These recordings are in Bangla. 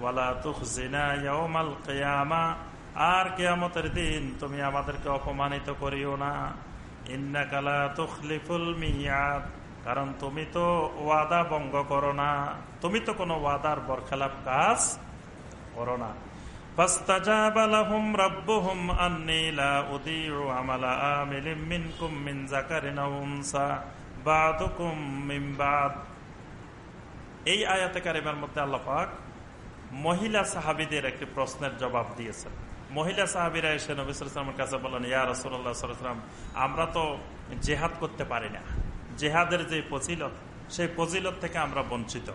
ওয়ালা আর কেয়ামতের দিন তুমি আমাদেরকে অপমানিত করিও না। ইন্নাকালা মিয়াদ, কারণ তুমি তো ওয়াদা ভঙ্গ করো না। তুমি তো কোনো ওয়াদার বরখেলাপ কাজ করো না। এই আয়াতে কারিমার মধ্যে আল্লাপাক মহিলা সাহাবিদের একটি প্রশ্নের জবাব দিয়েছেন। মহিলা সাহাবিরা এসে নবিসামের কাছে বলেন ইয়া রসুল্লাহ আমরা তো জেহাদ করতে পারি না। জেহাদের যে ফজিলত, সেই ফজিলত থেকে আমরা বঞ্চিত।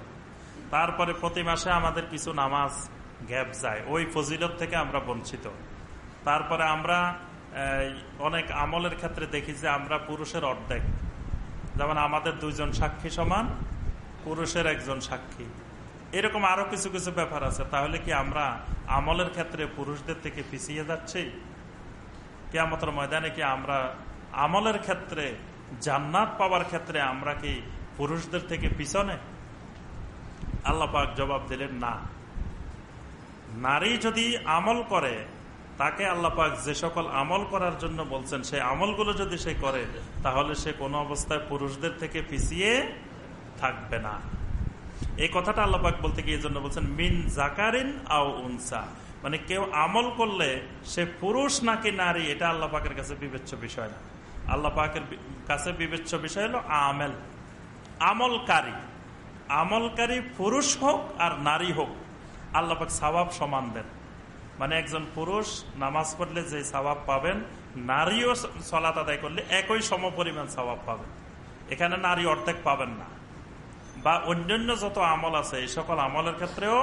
তারপরে প্রতি মাসে আমাদের কিছু নামাজ গ্যাপ যায়, ওই ফজিলত থেকে আমরা বঞ্চিত। তারপরে আমরা অনেক আমলের ক্ষেত্রে দেখি যে আমরা পুরুষের অর্ধেক। যেমন আমাদের দুইজন সাক্ষী সমান, পুরুষের একজন সাক্ষী। এরকম আরও কিছু কিছু ব্যাপার আছে। তাহলে কি আমরা আমলের ক্ষেত্রে পুরুষদের থেকে পিছিয়ে যাচ্ছি? কেয়ামতের ময়দানে কি আমরা আমলের ক্ষেত্রে, জান্নাত পাওয়ার ক্ষেত্রে আমরা কি পুরুষদের থেকে পিছনে? আল্লাপাক জবাব দিলেন, না। নারী যদি আমল করে, তাকে আল্লাপাক যে সকল আমল করার জন্য বলছেন, সেই আমলগুলো যদি সে করে, তাহলে সে কোনো অবস্থায় পুরুষদের থেকে পিছিয়ে থাকবে না। এই কথাটা আল্লাপাক বলতে গিয়ে জন্য বলছেন, মিন জাকারিন আও উনসা। মানে কেউ আমল করলে সে পুরুষ নাকি নারী, এটা আল্লাহ পাকের কাছে বিবেচ্য বিষয় না। আল্লাহ পাকের কাছে বিবেচ্য বিষয় হলো আমেল। আমলকারী। আমলকারী পুরুষ হোক আর নারী হোক আল্লাপাক সবাব সমান দেন। মানে একজন পুরুষ নামাজ পড়লে যে সবাব পাবেন, নারীও সলাত আদায় করলে একই সম পরিমাণ সবাব পাবেন। এখানে নারী অর্ধেক পাবেন না। বা অন্যান্য যত আমল আছে, এই সকল আমলের ক্ষেত্রেও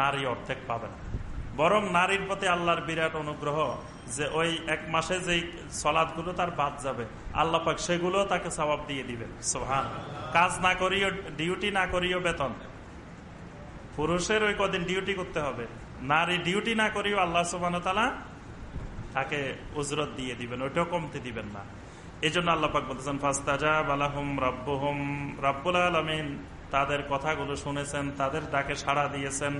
নারী অর্ধেক পাবেন বরং নারীর প্রতি আল্লাহর বিরাট অনুগ্রহ যে ওই এক মাসে যেই সলাদগুলো তার বাদ যাবে, আল্লাহ পাক সেগুলো তাকে সবাব দিয়ে দিবেন। সোহান কাজ না করিও, ডিউটি না করিও বেতন। পুরুষের ওই কদিন ডিউটি করতে হবে। নারী ডিউটি না করিও আল্লাহ সুবান তালা তাকে উজরত দিয়ে দিবেন, ওইটাও কমতে দিবেন না। এই জন্য আল্লাপাক বলতেছেন ফাস্তাজা বালাহুম রাব্বুহুম রাব্বুল আলমিন। তাদের কথাগুলো শুনেছেন, তাদের ডাকে সাড়া দিয়েছেন।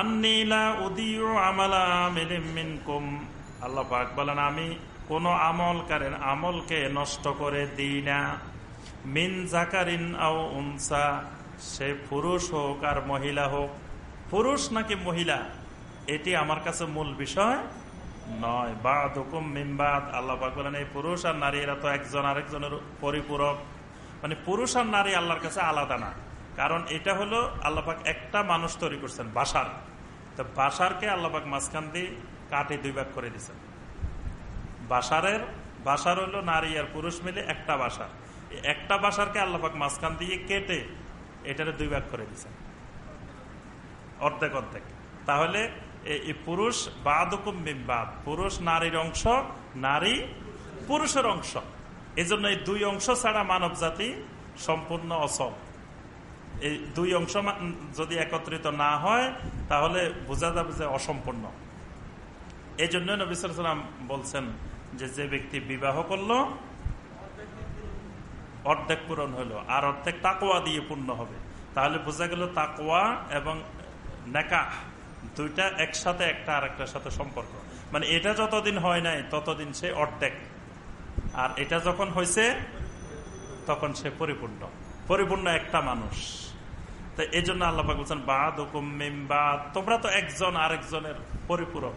আন্নীলা উদিও আমালা মিলিমিনকুম আল্লাহ বলেন, আমি কোন আমলকারের আমলকে নষ্ট করে দিই না। মিন জাকারিন আও উনসা, সে পুরুষ হোক আর মহিলা হোক। পুরুষ নাকি মহিলা, এটি আমার কাছে মূল বিষয় নয়। বা হুকুম মিমবাদ আল্লাহ পাক বলেন, এই পুরুষ আর নারী এরা তো একজন আরেকজনের পরিপূরক। মানে পুরুষ আর নারী আল্লাহর কাছে আলাদা না। কারণ এটা হলো আল্লাপাক একটা মানুষ তৈরি করছেন, বাসার। তো বাসারকে আল্লাপাক মাঝখান দিয়ে কাটে দুই ভাগ করে দিচ্ছেন বাসারের, বাসার হলো নারী আর পুরুষ মিলে একটা বাসার। একটা বাসারকে আল্লাপাক মাঝখান দিয়ে কেটে এটারে দুই ভাগ করে দিচ্ছেন অর্ধেক অর্ধেক। তাহলে এই পুরুষ বাদুকুম বাদ পুরুষ নারীর অংশ, নারী পুরুষের অংশ। এজন্য এই দুই অংশ ছাড়া মানব জাতি সম্পূর্ণ অসম। এই দুই অংশ যদি একত্রিত না হয়, তাহলে বোঝা যাবে যে অসম্পূর্ণ। এই জন্য নবিসাম বলছেন যে যে ব্যক্তি বিবাহ করল, অর্ধেক পূরণ হলো আর অর্ধেক তাকোয়া দিয়ে পূর্ণ হবে। তাহলে বোঝা গেল তাকোয়া এবং নেকা দুইটা একসাথে একটা আর একটার সাথে সম্পর্ক। মানে এটা যতদিন হয় নাই, ততদিন সে অর্ধেক। আর এটা যখন হয়েছে, তখন সে পরিপূর্ণ। পরিপূর্ণ একটা মানুষ। তো এই জন্য আল্লাহ বলছেন হুকুম তোমরা তো একজন আরেকজনের পরিপূরক।